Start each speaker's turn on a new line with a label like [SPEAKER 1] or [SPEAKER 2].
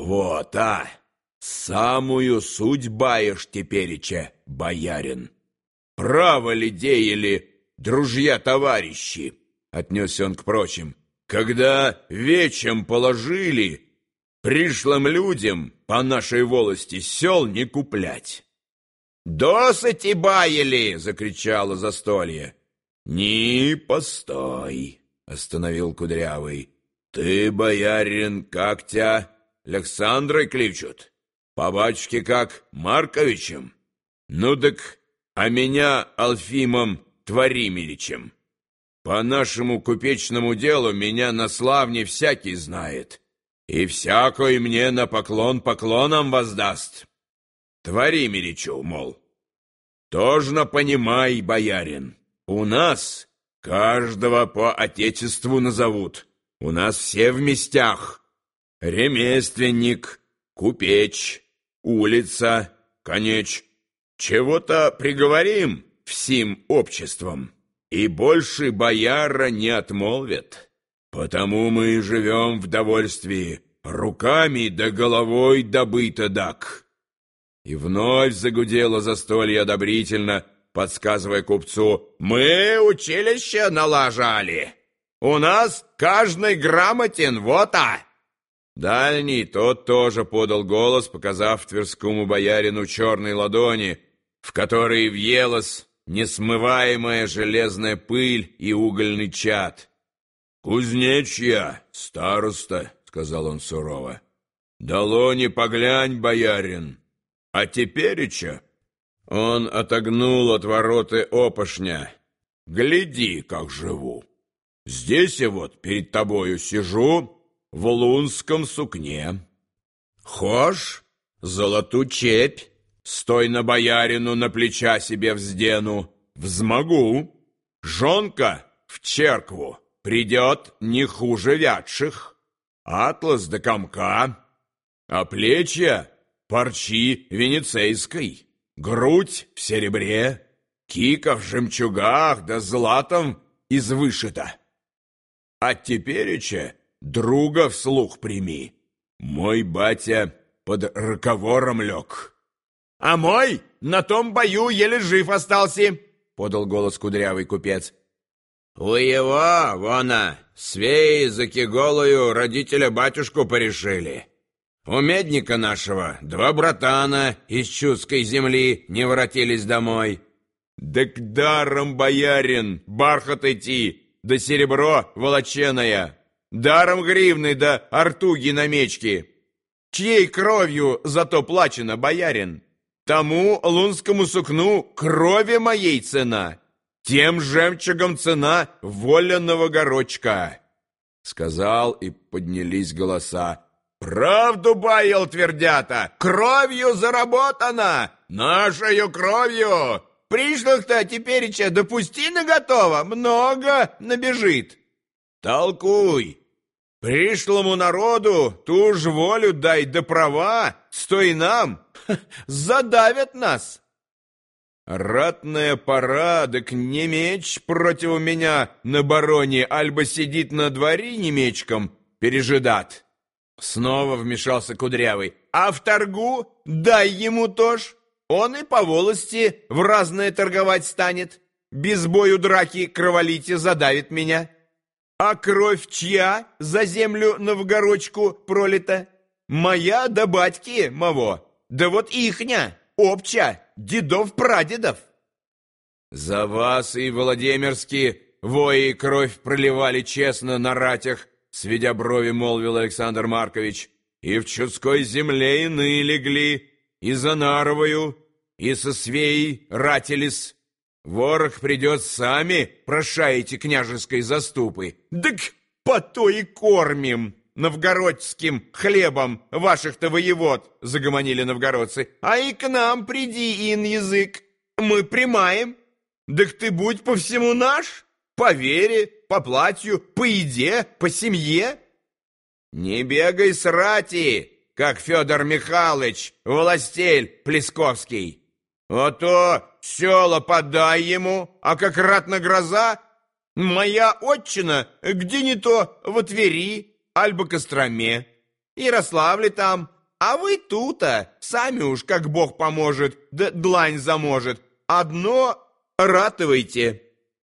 [SPEAKER 1] Вот, а! Самую суть баешь тепереча, боярин. Право ли деяли дружья-товарищи? Отнесся он к прочим. Когда вечем положили, пришлым людям по нашей волости сел не куплять. «Досыти баяли!» — закричало застолье. «Не постой!» — остановил Кудрявый. «Ты, боярин, как тебя Александрой кличут? По батюшке как Марковичем? Ну так, а меня Алфимом Творимиличем. По нашему купечному делу меня на славне всякий знает, и всякой мне на поклон поклоном воздаст. Творимиличу, мол. Тожно понимай, боярин, у нас каждого по отечеству назовут, у нас все в местях. Ремесленник, купеч, улица, конеч. Чего-то приговорим всем обществом, и больше бояра не отмолвят. Потому мы и живем в довольствии, руками да головой добыто дак. И вновь загудело застолье одобрительно, подсказывая купцу, «Мы училище налажали. У нас каждый грамотен, вот а!» Дальний тот тоже подал голос, показав тверскому боярину черной ладони, в которой въелась несмываемая железная пыль и угольный чад. «Кузнечья, староста», — сказал он сурово, — «долони поглянь, боярин, а тепереча...» Он отогнул от вороты опошня. «Гляди, как живу. Здесь я вот перед тобою сижу, в лунском сукне. Хошь, золоту чепь, стой на боярину на плеча себе вздену, взмогу. Жонка в черкву придет не хуже вятших, атлас до комка, а плечья парчи венецейской, грудь в серебре, кика в жемчугах да златом из вышита. А тепереча друга вслух прими. Мой батя под раковором лег. А мой на том бою еле жив остался, подал голос кудрявый купец. У его, вона, свеи за киголою родителя батюшку порешили. У медника нашего два братана из чудской земли не воротились домой. Да к даром, боярин, бархат идти, да серебро волоченое. Даром гривны да артуги на мечке. Чьей кровью зато плачено, боярин? Тому лунскому сукну крови моей цена, тем жемчугом цена воленного горочка. Сказал, и поднялись голоса. Правду баял твердята, кровью заработана, нашою кровью. Пришлых-то тепереча допусти на готово, много набежит. Толкуй, Пришлому народу ту ж волю дай да права, стой нам, задавят нас. Ратная пора, так не меч против меня на бароне, альба сидит на дворе немечком, пережидат. Снова вмешался Кудрявый. А в торгу дай ему тоже. Он и по волости в разное торговать станет. Без бою драки кроволите задавит меня. А кровь чья за землю новгородчку пролита? Моя да батьки моего, да вот ихня, обща, дедов-прадедов. За вас и Владимирские вои кровь проливали честно на ратях, сведя брови, молвил Александр Маркович, и в чудской земле иные легли, и за Наровою, и со Свеей ратились, Ворог придет сами, прошаете княжеской заступы. Дык, по то и кормим новгородским хлебом ваших-то воевод, загомонили новгородцы. А и к нам приди, ин язык, мы примаем. Дык ты будь по всему наш, по вере, по платью, по еде, по семье. Не бегай с рати, как Федор Михайлович, властель Плесковский. А то села подай ему, а как ратна гроза, моя отчина, где не то во Твери, альбо Костроме.
[SPEAKER 2] Ярославле там, а вы тута, сами уж, как Бог поможет, да длань заможет. Одно ратывайте».